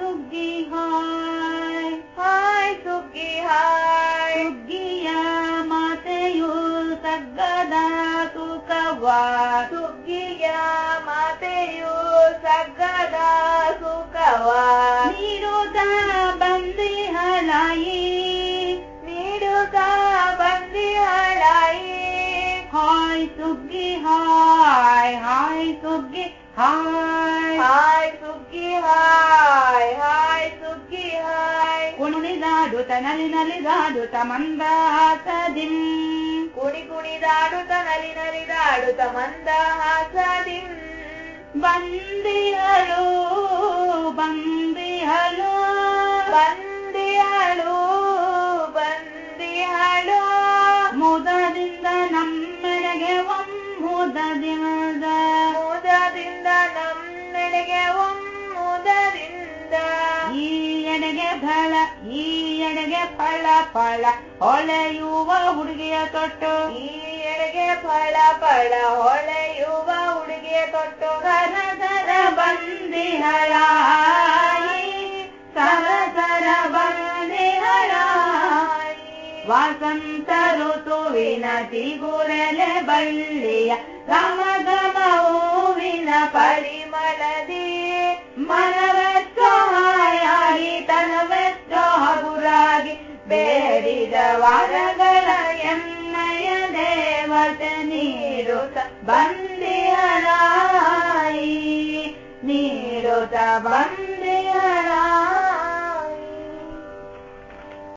ुगी हाय तु मगिया मग मीरु बन्दि बन्दि हाय तु हाय हाय तु हाय। हाय सु ಕುಣಿದಾಡುತ್ತ ನಲಿ ನಲಿದಾಡುತ್ತ ಮಂದಹಾಸದಿಂ ಕುಣಿ ಕುಣಿದಾಡುತ್ತ ನಲಿ ನಲಿದಾಡುತ್ತ ಮಂದಹಾಸದಿಂ ಬಂದಿಹಳು ಬಂದಿಹಳು ಬಂದಿಹಳು ಬಂದಿಹಳು ಮುದದಿಂದ ನಮ್ಮೆಡೆಗೆ ಒಮ್ಮುದದಿಂದ ಮುದದಿಂದ ನಮ್ಮೆಡೆಗೆ ಫಳ ಈ ಎಡೆಗೆ ಫಳ ಫಳ ಹೊಳೆಯುವ ಹುಡುಗಿಯ ತೊಟ್ಟು. ಈ ಎಡೆಗೆ ಫಳ ಫಳ ಹೊಳೆಯುವ ಹುಡುಗಿಯ ತೊಟ್ಟು. ಸರಸರ ಬಂದಿಹಳಾಯಿ ಸರಸರ ಹಳ ವಸಂತ ಋತುವಿನ ತಿಗುರಲೆ ಬಳ್ಳಿಯ ಗಮ ಗಮ ಹೂವಿನ ಪರಿ बे निरुत ब